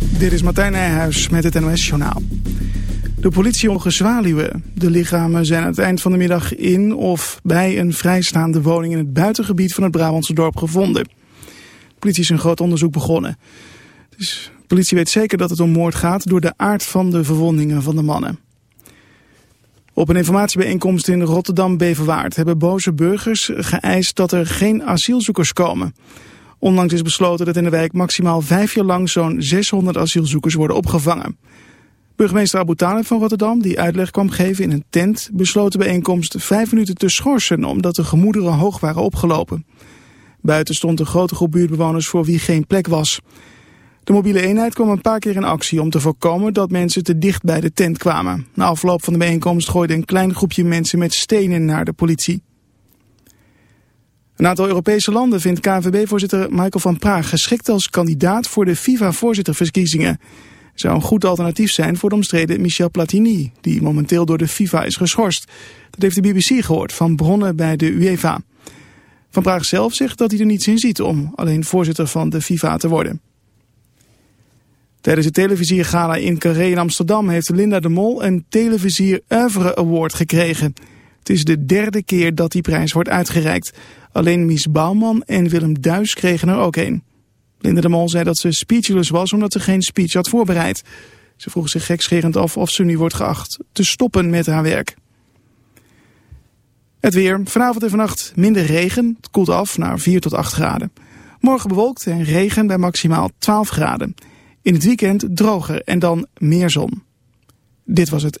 Dit is Martijn Nijhuis met het NOS-journaal. De politie mogen zwaluwen. De lichamen zijn aan het eind van de middag in of bij een vrijstaande woning in het buitengebied van het Brabantse dorp gevonden. De politie is een groot onderzoek begonnen. Dus de politie weet zeker dat het om moord gaat door de aard van de verwondingen van de mannen. Op een informatiebijeenkomst in Rotterdam-Beverwaard hebben boze burgers geëist dat er geen asielzoekers komen. Onlangs is besloten dat in de wijk maximaal vijf jaar lang zo'n 600 asielzoekers worden opgevangen. Burgemeester Abu van Rotterdam, die uitleg kwam geven in een tent, besloot de bijeenkomst vijf minuten te schorsen omdat de gemoederen hoog waren opgelopen. Buiten stond een grote groep buurtbewoners voor wie geen plek was. De mobiele eenheid kwam een paar keer in actie om te voorkomen dat mensen te dicht bij de tent kwamen. Na afloop van de bijeenkomst gooide een klein groepje mensen met stenen naar de politie. Een aantal Europese landen vindt KNVB-voorzitter Michael van Praag geschikt als kandidaat voor de FIFA-voorzitterverkiezingen. Zou een goed alternatief zijn voor de omstreden Michel Platini, die momenteel door de FIFA is geschorst. Dat heeft de BBC gehoord van bronnen bij de UEFA. Van Praag zelf zegt dat hij er niets in ziet om alleen voorzitter van de FIFA te worden. Tijdens het televisiegala in Carré in Amsterdam heeft Linda de Mol een Televisier Oeuvre Award gekregen. Het is de derde keer dat die prijs wordt uitgereikt. Alleen Mies Bouwman en Willem Duis kregen er ook een. Linda de Mol zei dat ze speechless was omdat ze geen speech had voorbereid. Ze vroeg zich gekscherend af of ze nu wordt geacht te stoppen met haar werk. Het weer. Vanavond en vannacht minder regen. Het koelt af naar 4 tot 8 graden. Morgen bewolkt en regen bij maximaal 12 graden. In het weekend droger en dan meer zon. Dit was het.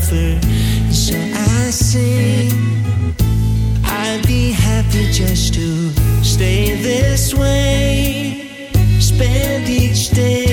World. So I sing. I'd be happy just to stay this way. Spend each day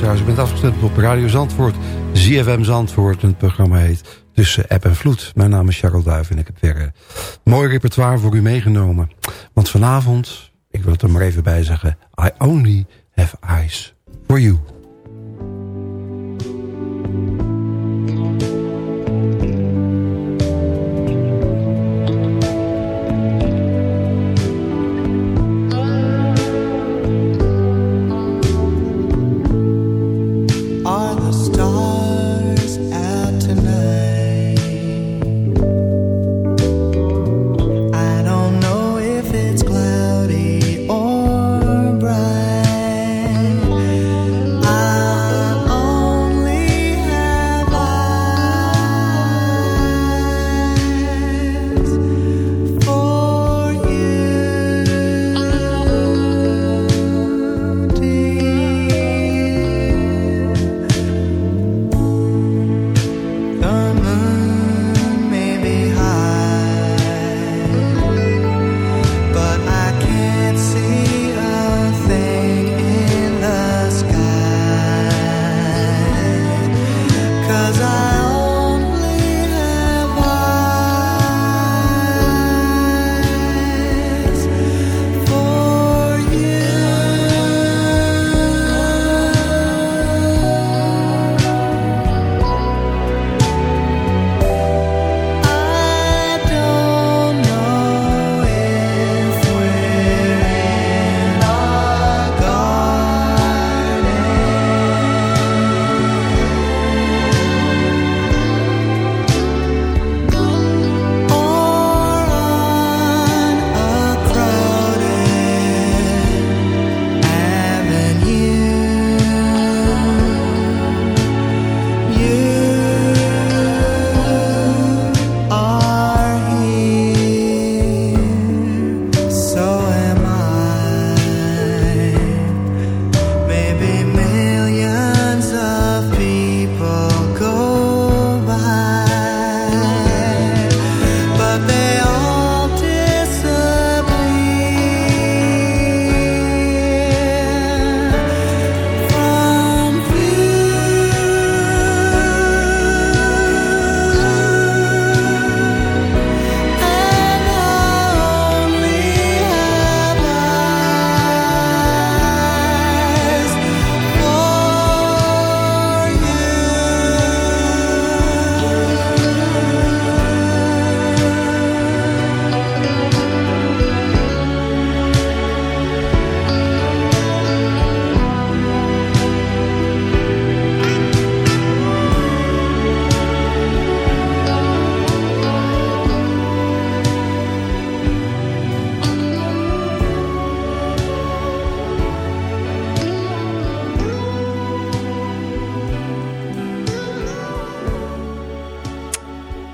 luisteraars. U bent afgestemd op Radio Zandvoort, ZFM Zandvoort. het programma heet Tussen App en Vloed. Mijn naam is Charles Duif en ik heb weer een mooi repertoire voor u meegenomen. Want vanavond, ik wil het er maar even bij zeggen... I only have eyes for you.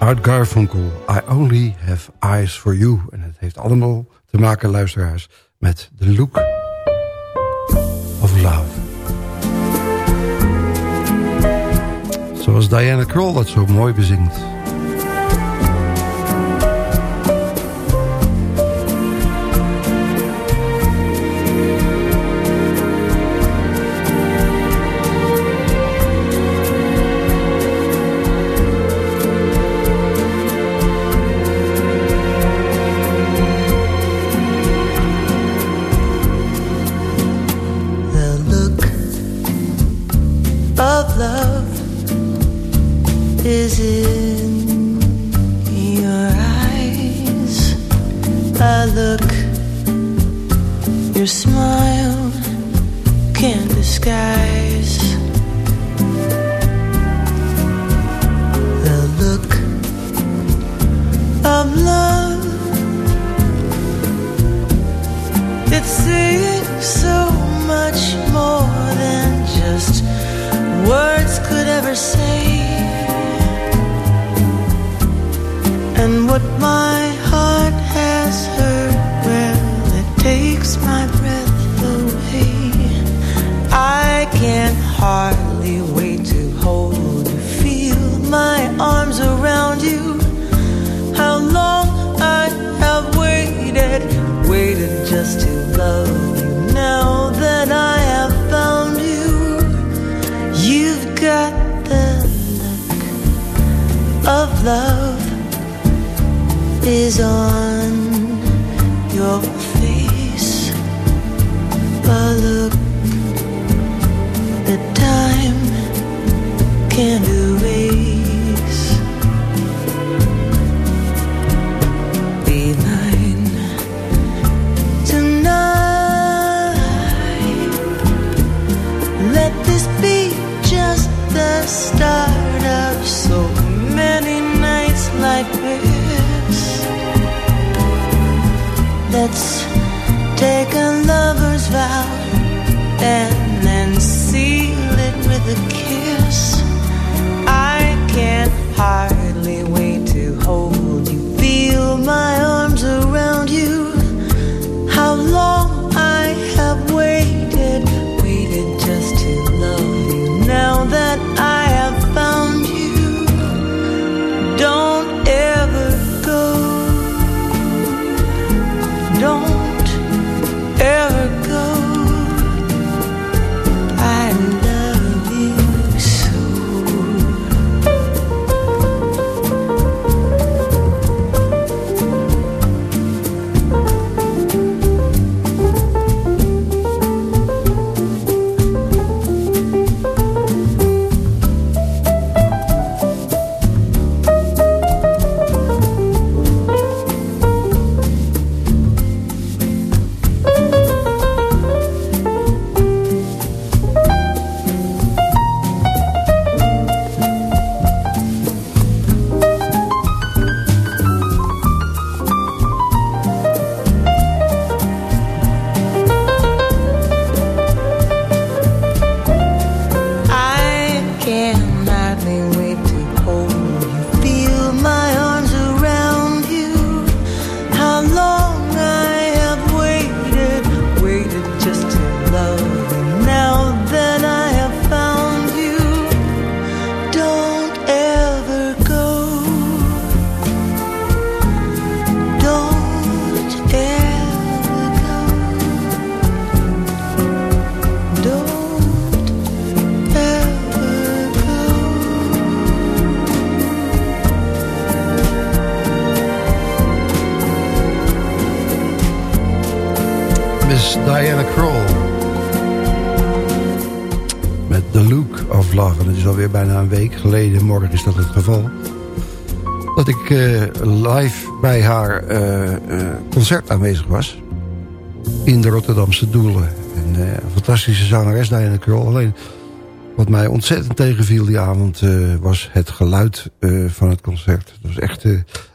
Art Garfunkel, I Only Have Eyes For You. En het heeft allemaal te maken, luisteraars, met The Look of Love. Zoals Diana Kroll dat zo mooi bezingt. Waited, just to love you. Now that I have found you, you've got the look of love is on your face. A look that time can't erase. Start of so many nights like this. Let's take a lover's vow and then seal it with a kiss. I can't hardly wait to hold you, feel my arms around you. How long morgen is dat het geval... dat ik eh, live bij haar eh, eh, concert aanwezig was. In de Rotterdamse Doelen. En, een fantastische zangeres Diana Kroll. Alleen wat mij ontzettend tegenviel die avond... was het geluid van het concert. Het was echt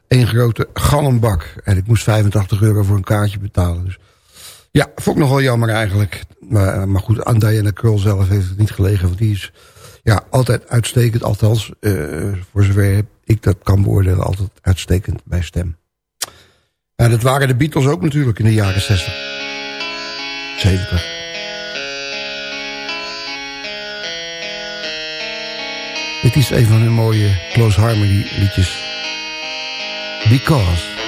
één grote galmbak. En ik moest 85 euro voor een kaartje betalen. Dus ja, vond ik nog wel jammer eigenlijk. Maar, maar goed, aan Diana Kroll zelf heeft het niet gelegen. Want die is ja, altijd uitstekend. Althans, eh, voor zover ik dat kan beoordelen, altijd uitstekend bij stem. En dat waren de Beatles ook natuurlijk in de jaren 60. 70. Dit is een van hun mooie Close Harmony liedjes. Because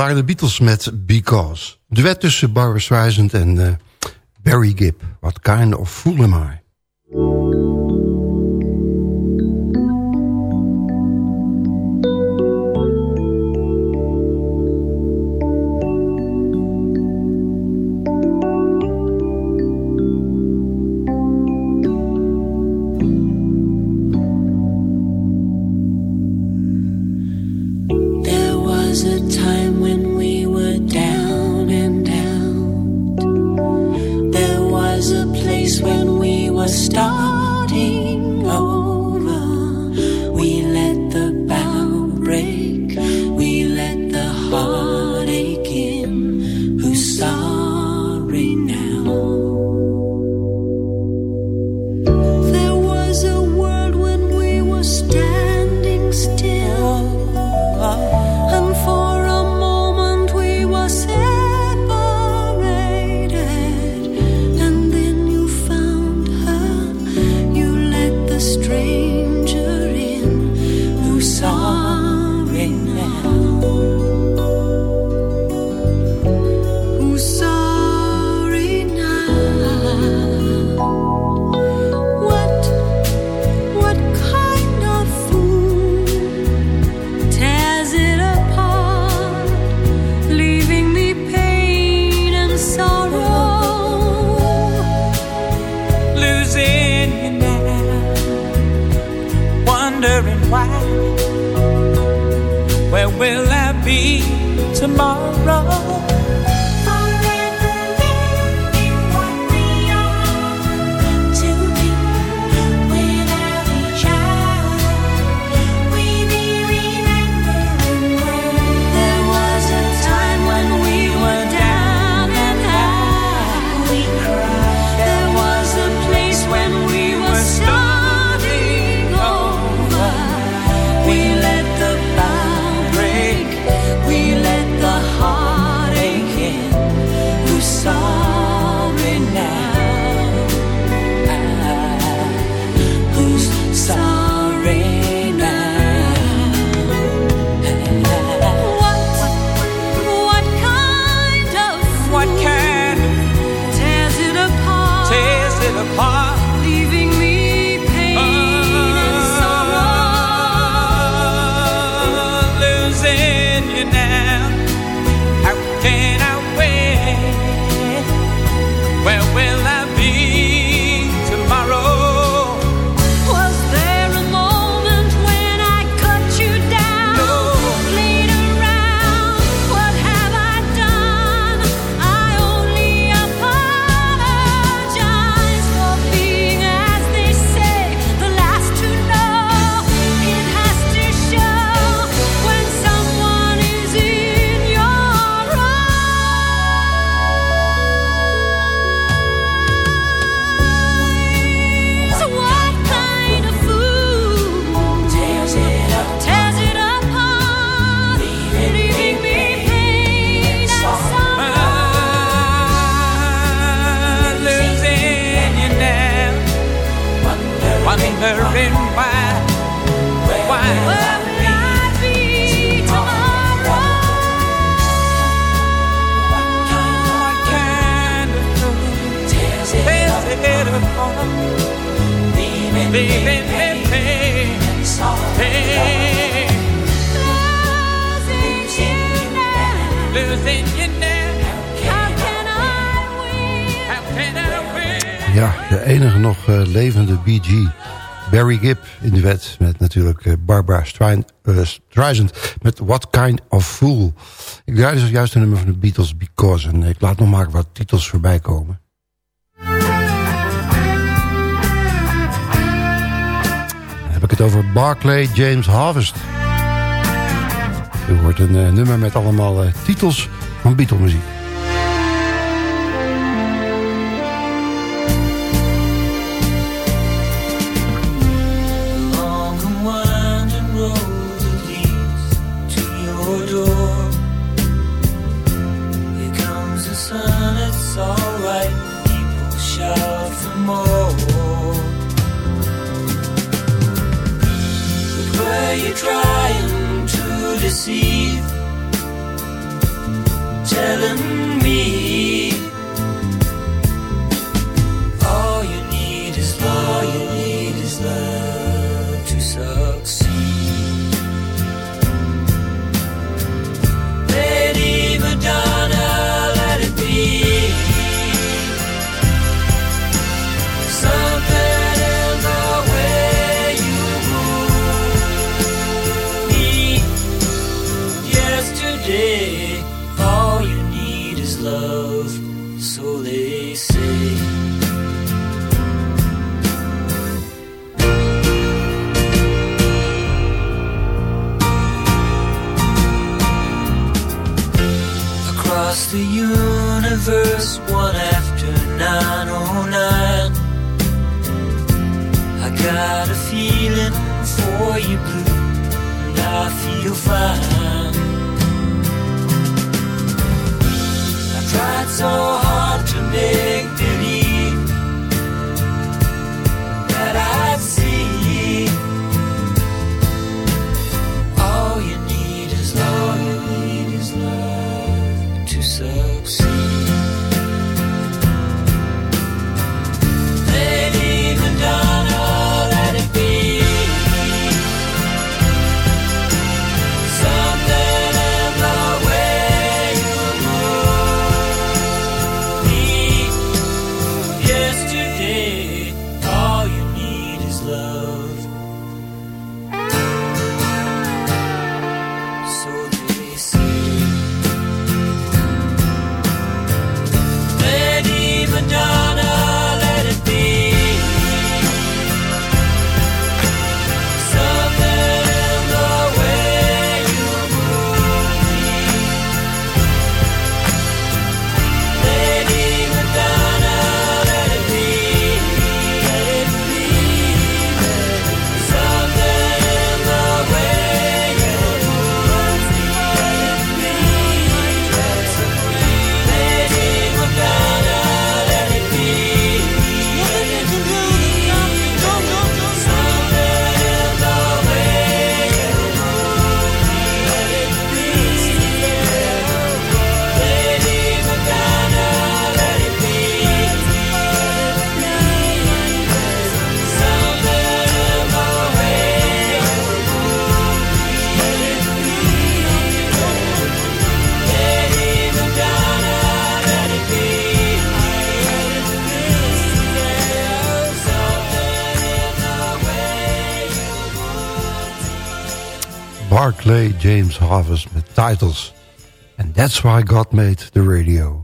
waren de Beatles met Because. Duet tussen Barbara Streisand en eh, Barry Gibb. What kind of fool am I? Barbara eh, Streisand met What Kind of Fool. Ik draai dus juist een nummer van de Beatles, Because. En ik laat nog maar wat titels voorbij komen. Dan heb ik het over Barclay James Harvest. U wordt een eh, nummer met allemaal eh, titels van Beatle-muziek. deceive. Tell him fine. I tried so hard. James Harvest met titles. And that's why God made the radio.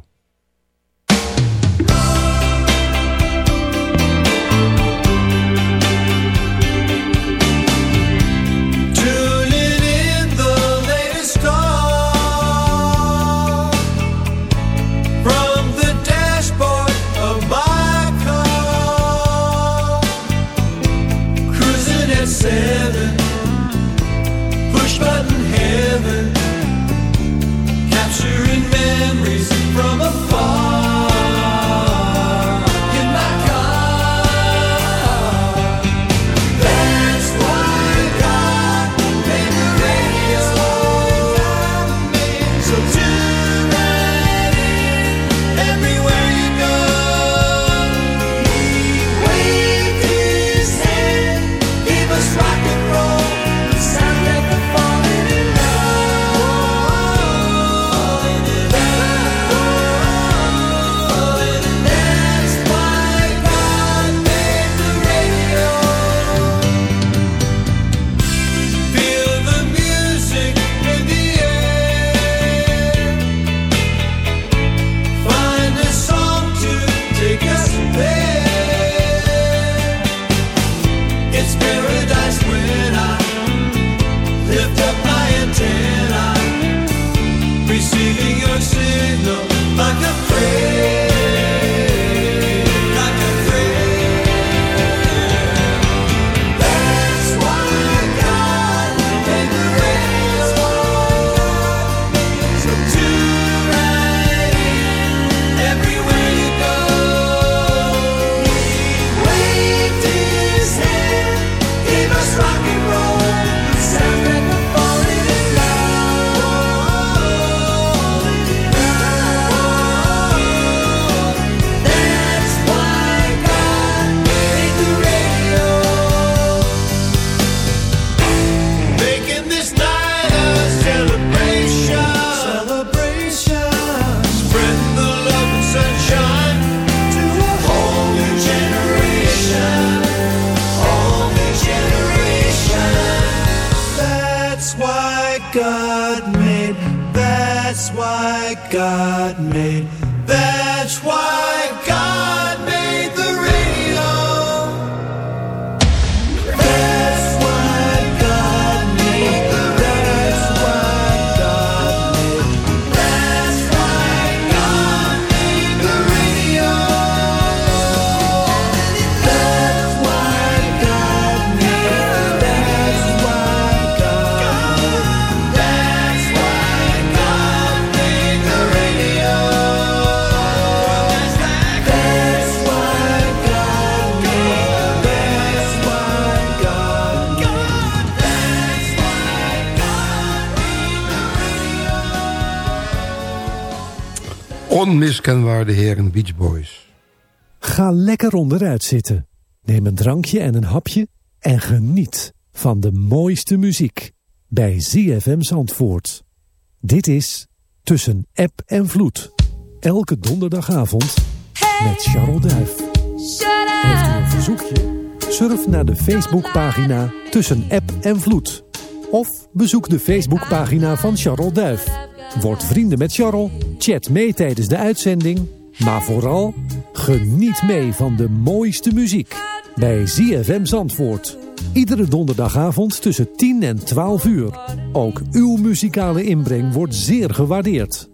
Onmiskenbaar de heren Beach Boys. Ga lekker onderuit zitten. Neem een drankje en een hapje en geniet van de mooiste muziek bij ZFM Zandvoort. Dit is Tussen App en Vloed. Elke donderdagavond met Charles Duif. Heeft u een verzoekje? Surf naar de Facebookpagina Tussen App en Vloed. Of bezoek de Facebookpagina van Charles Duif. Word vrienden met Charles, chat mee tijdens de uitzending... maar vooral geniet mee van de mooiste muziek bij ZFM Zandvoort. Iedere donderdagavond tussen 10 en 12 uur. Ook uw muzikale inbreng wordt zeer gewaardeerd.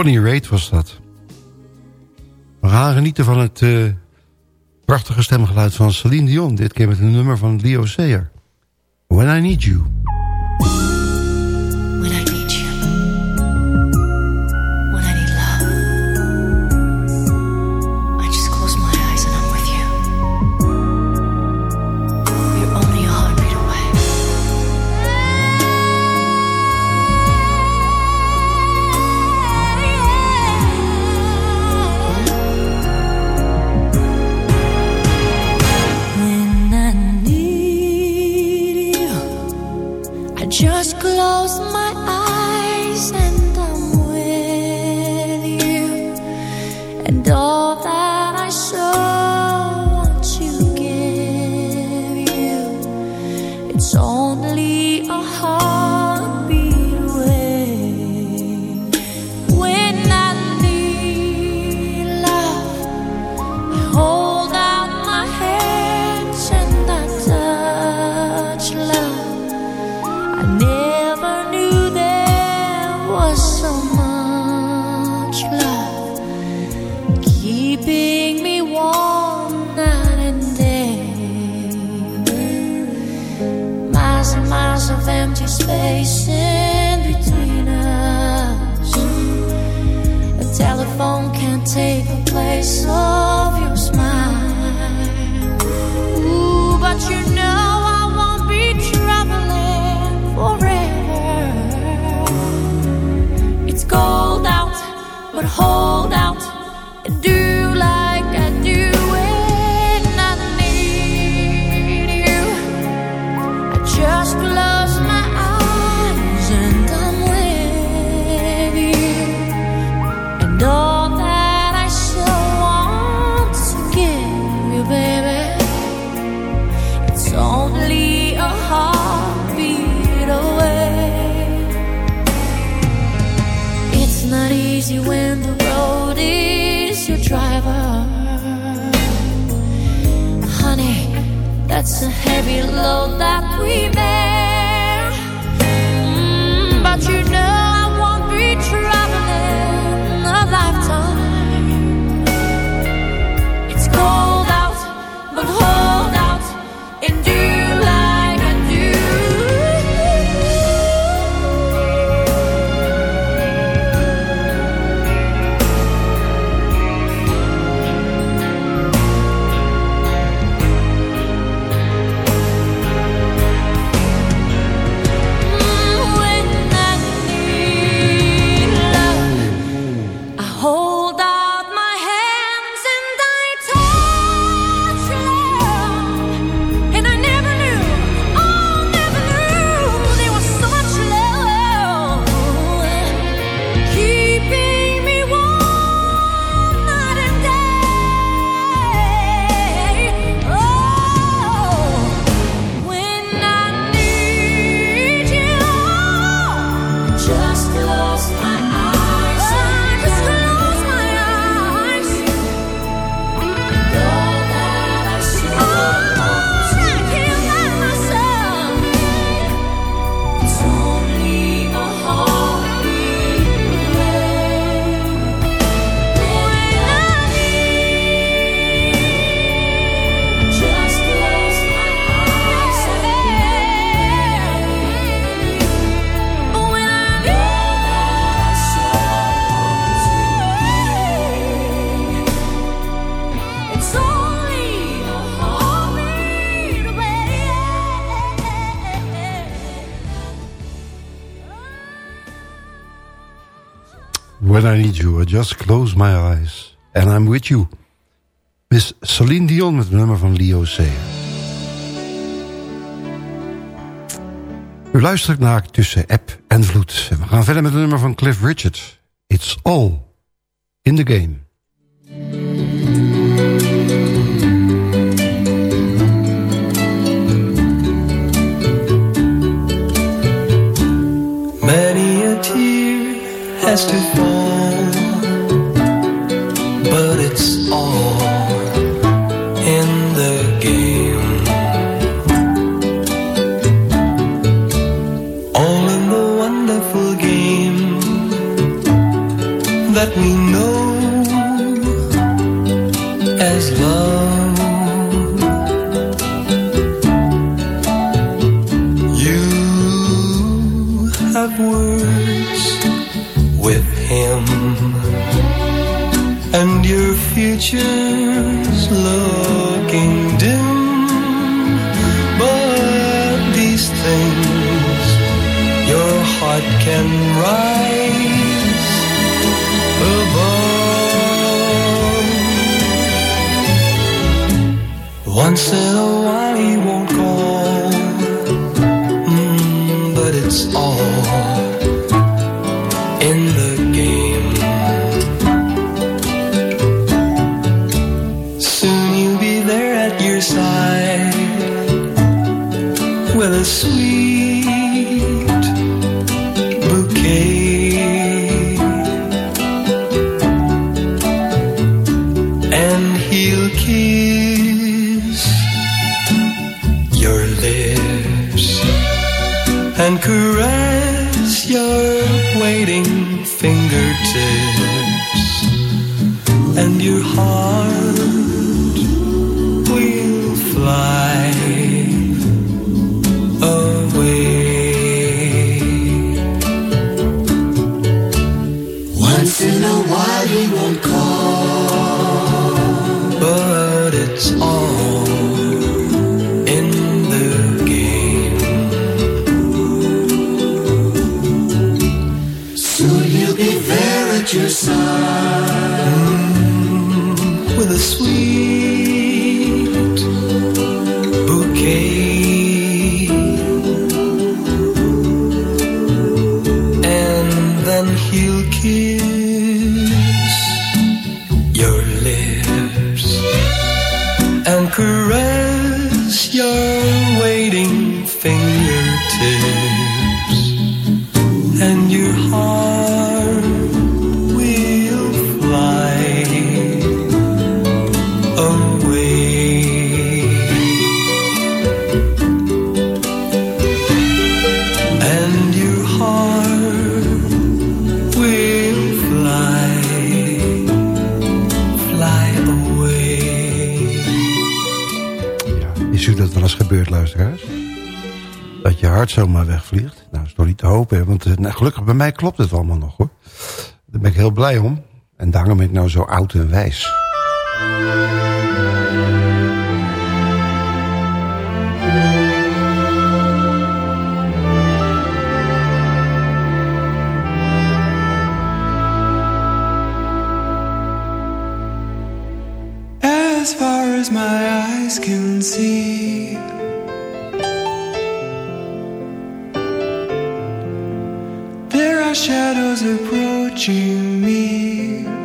Bonnie Raitt was dat. We gaan genieten van het eh, prachtige stemgeluid van Celine Dion. Dit keer met een nummer van Leo Sayer. When I Need You. a heavy load that we bear. you, I just close my eyes. And I'm with you. Miss Celine Dion met het nummer van Leo C. U luistert naar Tussen App en Vloed. En we gaan verder met het nummer van Cliff Richard. It's all in the game. Many a tear has to fall it's all Just looking dim, but these things your heart can rise above. Once in a while he won't call, mm, but it's all in the Is u dat wel eens gebeurd, luisteraars? Dat je hart zomaar wegvliegt? Nou, dat is toch niet te hopen, hè? want eh, nou, gelukkig bij mij klopt het allemaal nog, hoor. Daar ben ik heel blij om. En daarom ben ik nou zo oud en wijs. as my eyes can see. There are shadows approaching me.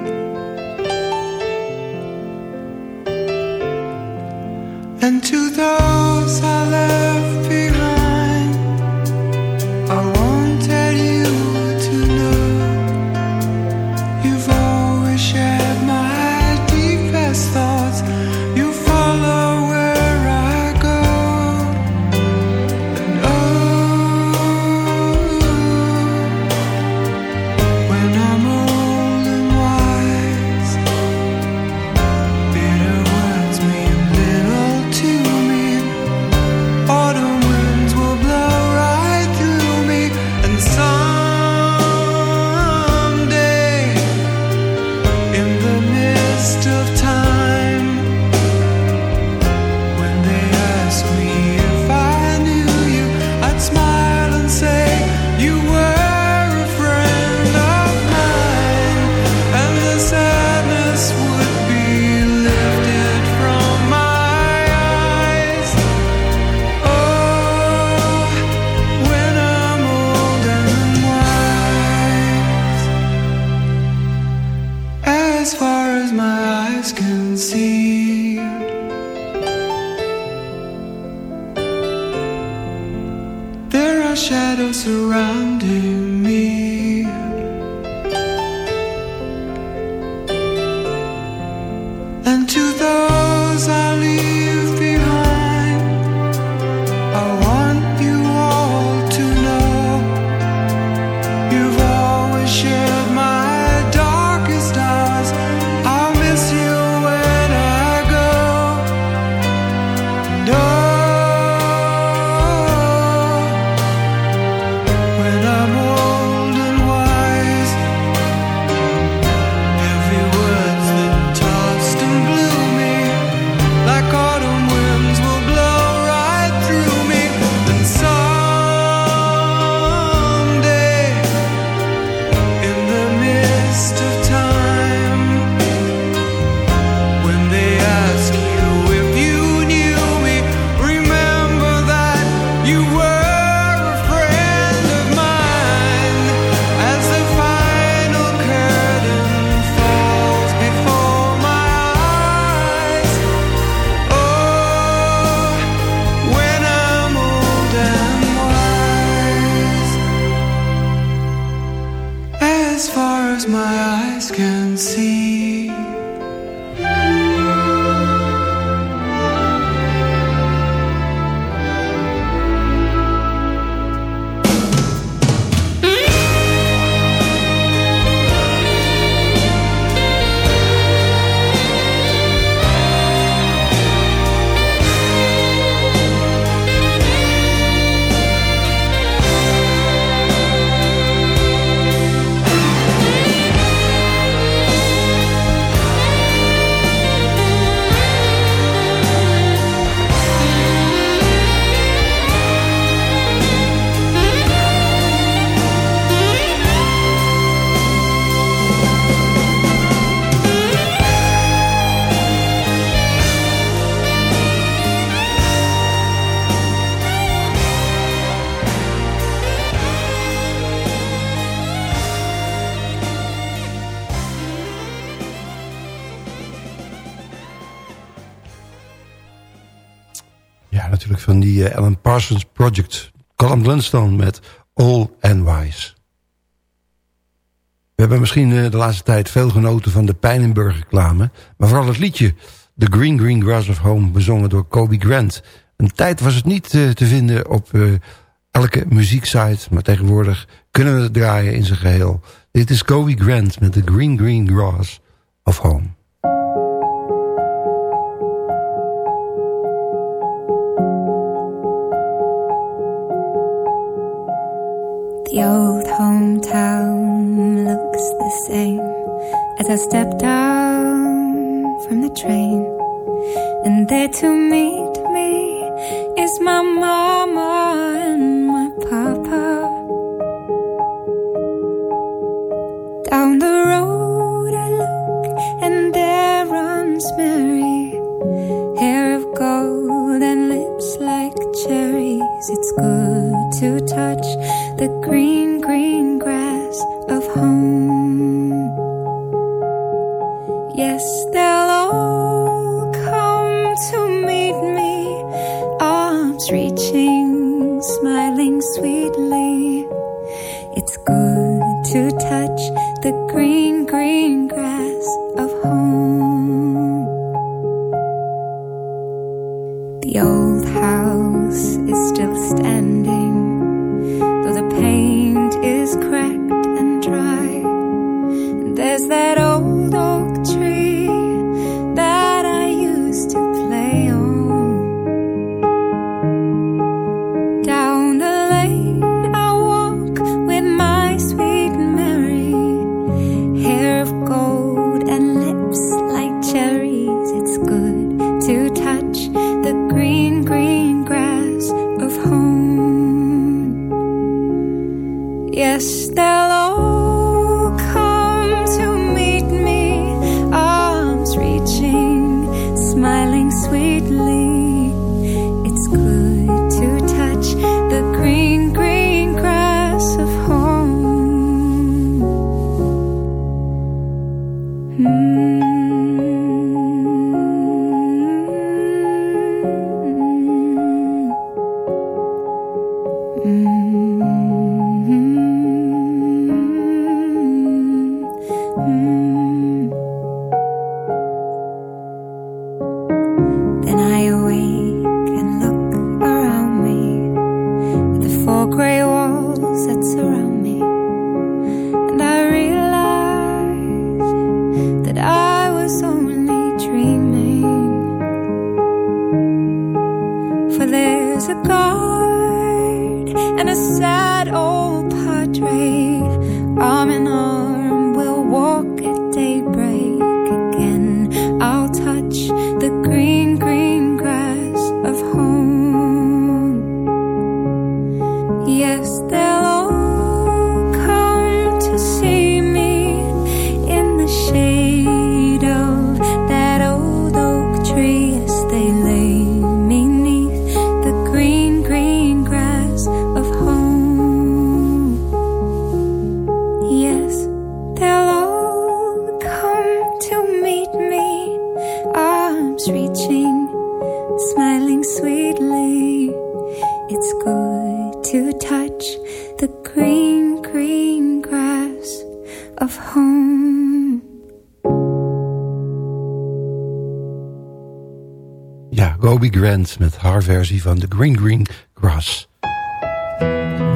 Parsons Project. Colin Blunstone met All and Wise. We hebben misschien eh, de laatste tijd veel genoten van de Pijnenburg reclame. Maar vooral het liedje The Green Green Grass of Home, bezongen door Kobe Grant. Een tijd was het niet eh, te vinden op eh, elke muzieksite. Maar tegenwoordig kunnen we het draaien in zijn geheel. Dit is Kobe Grant met The Green Green Grass of Home. The old hometown looks the same as I step down from the train. And there to meet me is my mama and my papa. Down the road I look and there runs Mary. Hair of gold and lips like cherries. It's good to touch the green, green grass of home. Yes, they'll there's a guard and a sad old padre, Met haar versie van The Green Green Grass.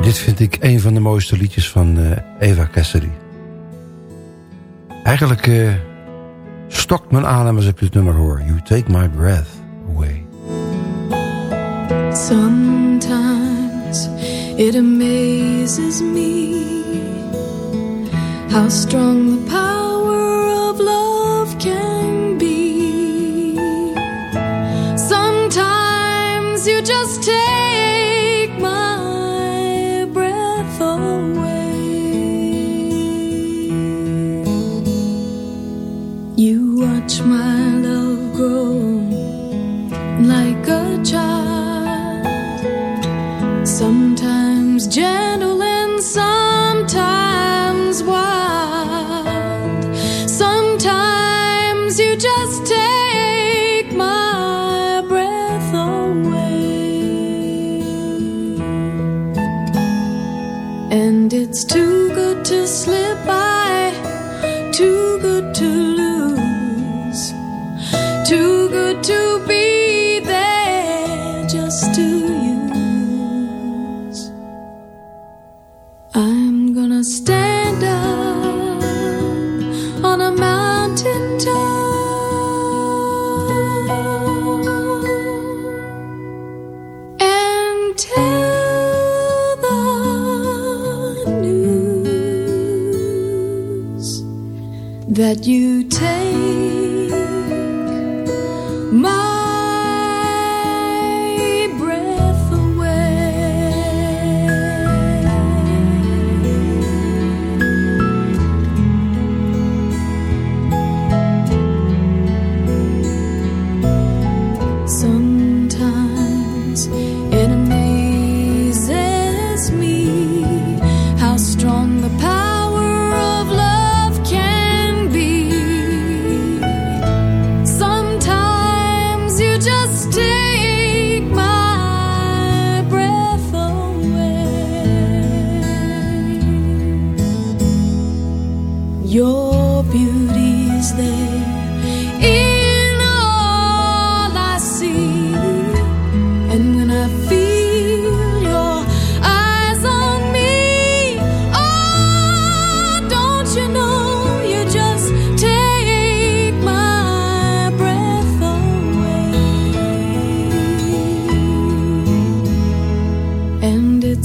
Dit vind ik een van de mooiste liedjes van eh, Eva Cassidy. Eigenlijk eh, stokt mijn adem als ik dit nummer hoor. You take my breath away. Sometimes it amazes me how strong the power that you take.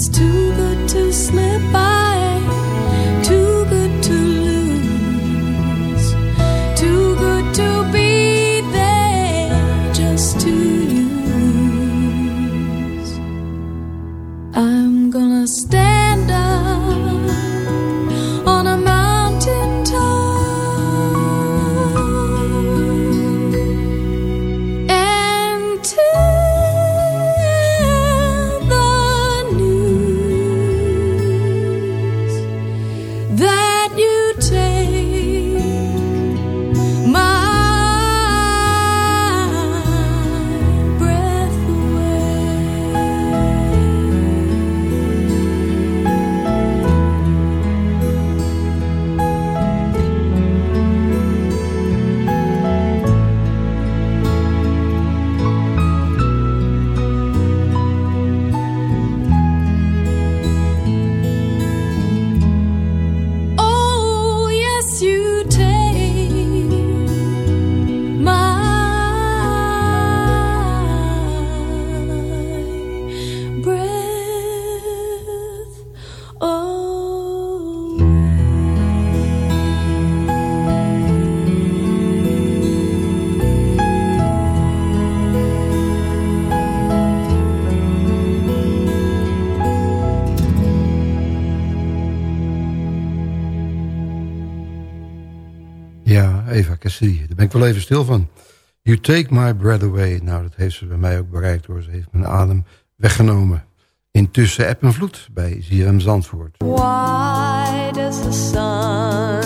to Daar ben ik wel even stil van. You Take My Breath Away. Nou, dat heeft ze bij mij ook bereikt hoor. Ze heeft mijn adem weggenomen. Intussen app en vloed bij ZM Zandvoort. Why does the sun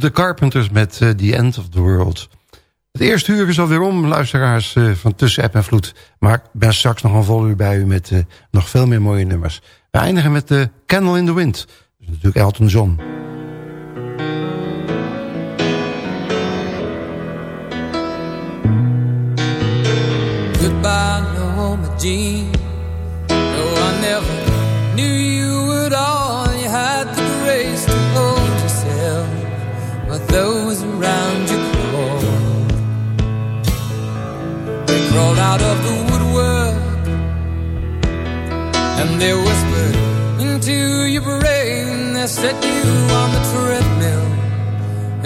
de Carpenters met eh, The End of the World. Het eerste uur is alweer om, luisteraars eh, van Tussen App en Vloed. Maar ik ben straks nog een vol uur bij u met eh, nog veel meer mooie nummers. We eindigen met de Candle in the Wind. Dat is natuurlijk Elton John. Goodbye, Jean. Crawled out of the woodwork and they whispered into your brain. They set you on the treadmill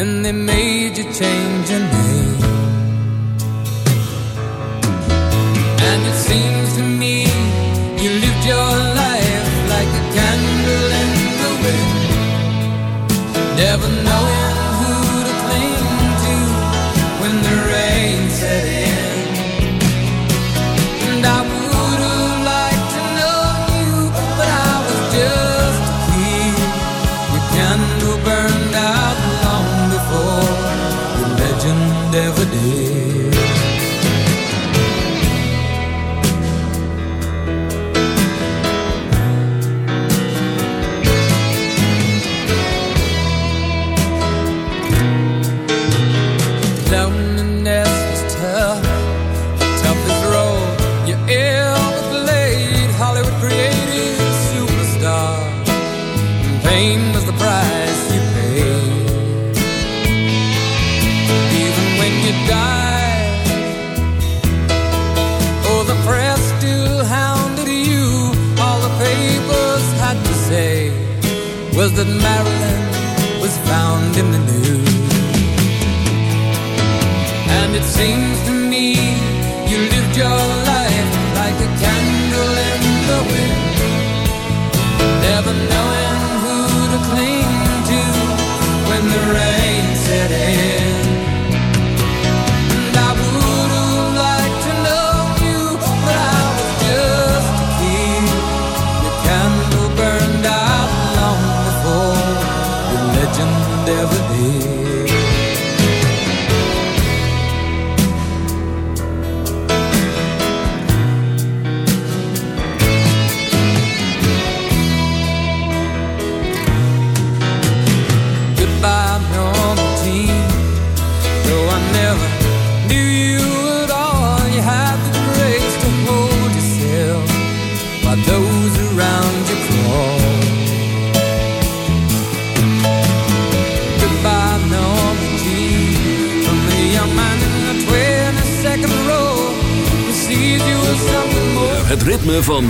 and they made you change your name.